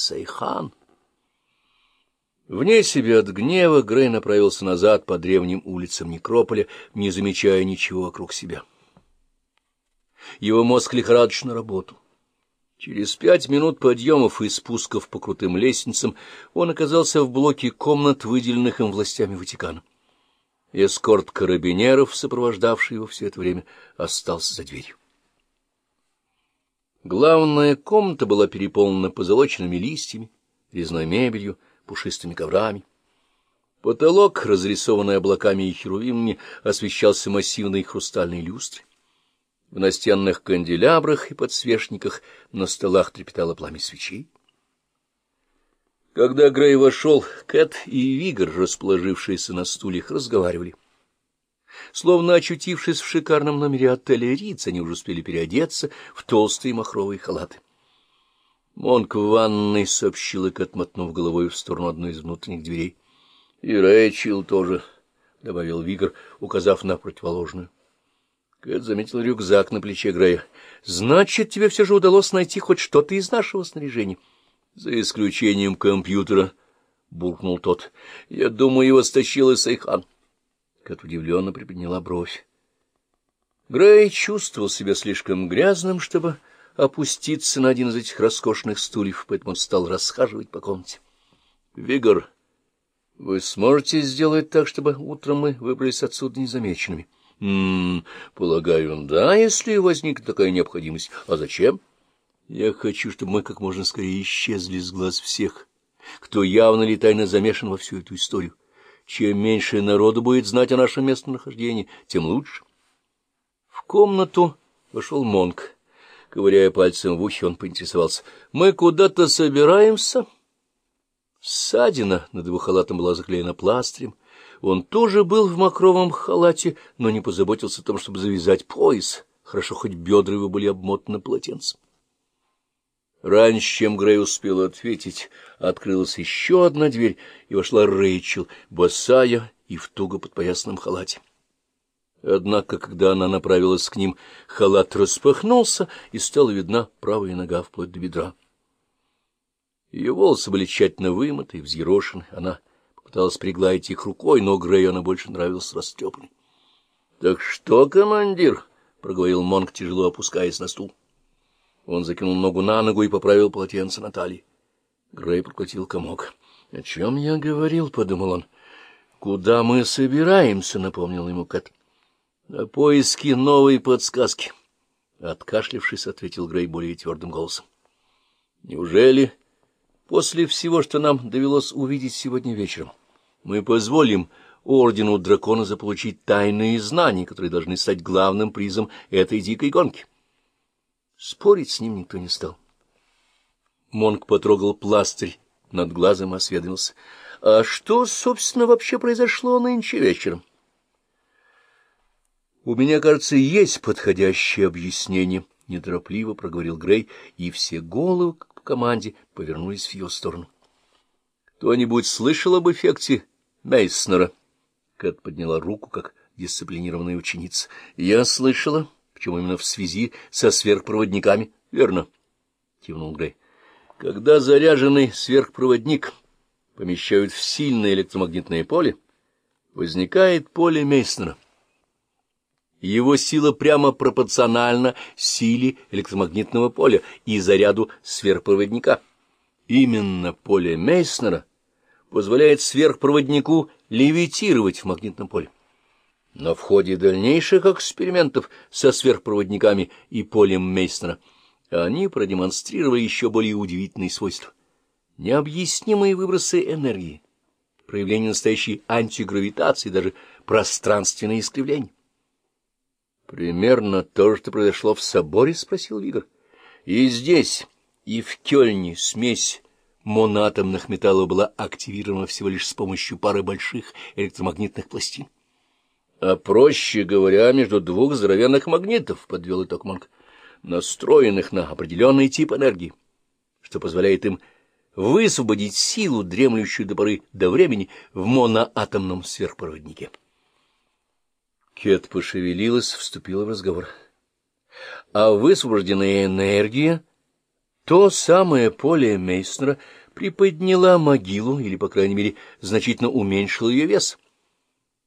Сайхан. Вне себя от гнева Грей направился назад по древним улицам Некрополя, не замечая ничего вокруг себя. Его мозг лихорадочно работал. Через пять минут подъемов и спусков по крутым лестницам он оказался в блоке комнат, выделенных им властями Ватикана. Эскорт карабинеров, сопровождавший его все это время, остался за дверью. Главная комната была переполнена позолоченными листьями, резной мебелью, пушистыми коврами. Потолок, разрисованный облаками и херувимами, освещался массивной хрустальной люстрой. В настенных канделябрах и подсвечниках на столах трепетало пламя свечей. Когда Грей вошел, Кэт и Вигр, расположившиеся на стульях, разговаривали. Словно очутившись в шикарном номере отеля Риц, они уже успели переодеться в толстые махровые халаты. Монк в ванной сообщил Кэт, мотнув головой в сторону одной из внутренних дверей. — И Рэйчел тоже, — добавил Вигр, указав на противоположную. Кэт заметил рюкзак на плече Грея. — Значит, тебе все же удалось найти хоть что-то из нашего снаряжения? — За исключением компьютера, — буркнул тот. — Я думаю, его стащил Исайхан. Кэт удивленно приподняла бровь. Грей чувствовал себя слишком грязным, чтобы опуститься на один из этих роскошных стульев, поэтому он стал расхаживать по комнате. — Вигор, вы сможете сделать так, чтобы утром мы выбрались отсюда незамеченными? — М полагаю, да, если возникнет такая необходимость. А зачем? — Я хочу, чтобы мы как можно скорее исчезли с глаз всех, кто явно или тайно замешан во всю эту историю. Чем меньше народу будет знать о нашем местонахождении, тем лучше. В комнату вошел Монк. Ковыряя пальцем в ухе, он поинтересовался. — Мы куда-то собираемся? Ссадина над его халатом была заклеена пластырем. Он тоже был в мокровом халате, но не позаботился о том, чтобы завязать пояс. Хорошо, хоть бедра его были обмотаны полотенцем. Раньше, чем Грей успел ответить, открылась еще одна дверь, и вошла Рэйчел, босая и в туго подпоясанном халате. Однако, когда она направилась к ним, халат распахнулся, и стала видна правая нога вплоть до бедра. Ее волосы были тщательно вымыты и взъерошены. Она попыталась пригладить их рукой, но Грею она больше нравилась растрепанной. — Так что, командир? — проговорил Монк, тяжело опускаясь на стул. Он закинул ногу на ногу и поправил полотенце Натальи. Грей проглотил комок. — О чем я говорил? — подумал он. — Куда мы собираемся? — напомнил ему Кэт. — На поиски новой подсказки. Откашлившись, ответил Грей более твердым голосом. — Неужели после всего, что нам довелось увидеть сегодня вечером, мы позволим Ордену Дракона заполучить тайные знания, которые должны стать главным призом этой дикой гонки? Спорить с ним никто не стал. Монк потрогал пластырь над глазом и осведомился. — А что, собственно, вообще произошло нынче вечером? — У меня, кажется, есть подходящее объяснение, — неторопливо проговорил Грей, и все головы, по команде, повернулись в ее сторону. — Кто-нибудь слышал об эффекте Мейснера? Кэт подняла руку, как дисциплинированная ученица. — Я слышала. — причем именно в связи со сверхпроводниками. — Верно, — кивнул Грей. — Когда заряженный сверхпроводник помещают в сильное электромагнитное поле, возникает поле Мейснера. Его сила прямо пропорциональна силе электромагнитного поля и заряду сверхпроводника. Именно поле Мейснера позволяет сверхпроводнику левитировать в магнитном поле. Но в ходе дальнейших экспериментов со сверхпроводниками и полем Мейснера они продемонстрировали еще более удивительные свойства. Необъяснимые выбросы энергии, проявление настоящей антигравитации, даже пространственное искривление. «Примерно то что произошло в соборе?» — спросил Вигр. «И здесь, и в Кёльне смесь моноатомных металлов была активирована всего лишь с помощью пары больших электромагнитных пластин а, проще говоря, между двух здоровенных магнитов, — подвел итог Монк, — настроенных на определенный тип энергии, что позволяет им высвободить силу, дремлющую до поры до времени, в моноатомном сверхпроводнике. Кет пошевелилась, вступила в разговор. А высвобожденная энергия То самое поле Мейснера приподняла могилу, или, по крайней мере, значительно уменьшила ее вес —